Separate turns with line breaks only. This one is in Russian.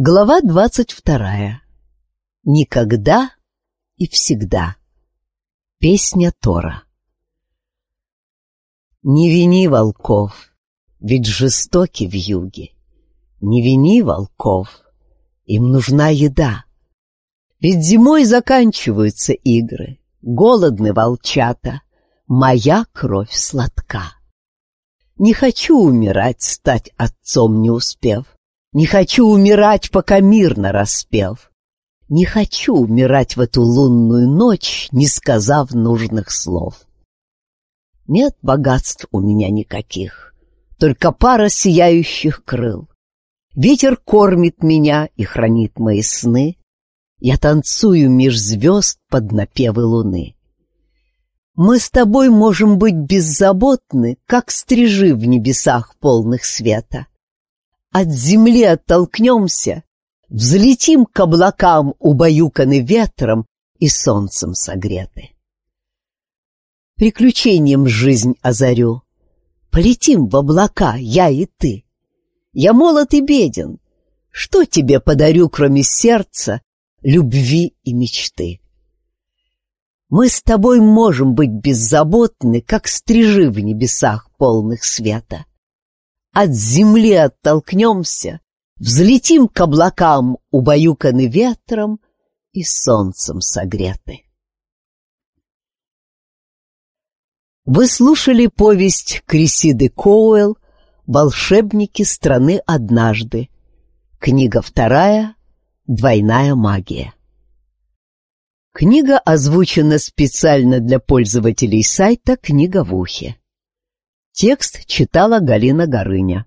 Глава двадцать вторая. Никогда и всегда. Песня Тора. Не вини волков, ведь жестоки в юге. Не вини волков, им нужна еда. Ведь зимой заканчиваются игры, голодны волчата, моя кровь сладка. Не хочу умирать, стать отцом не успев. Не хочу умирать, пока мирно распев. Не хочу умирать в эту лунную ночь, не сказав нужных слов. Нет богатств у меня никаких, только пара сияющих крыл. Ветер кормит меня и хранит мои сны. Я танцую меж звезд под напевы луны. Мы с тобой можем быть беззаботны, как стрижи в небесах полных света. От земли оттолкнемся, взлетим к облакам, убаюканы ветром и солнцем согреты. Приключением жизнь озарю. Полетим в облака, я и ты. Я молод и беден. Что тебе подарю, кроме сердца, любви и мечты? Мы с тобой можем быть беззаботны, как стрижи в небесах полных света. От земли оттолкнемся, взлетим к облакам, убаюканы ветром и солнцем согреты. Вы слушали повесть Крисиды Коуэлл «Волшебники страны однажды». Книга вторая «Двойная магия». Книга озвучена специально для пользователей сайта «Книга в ухе». Текст читала Галина Горыня.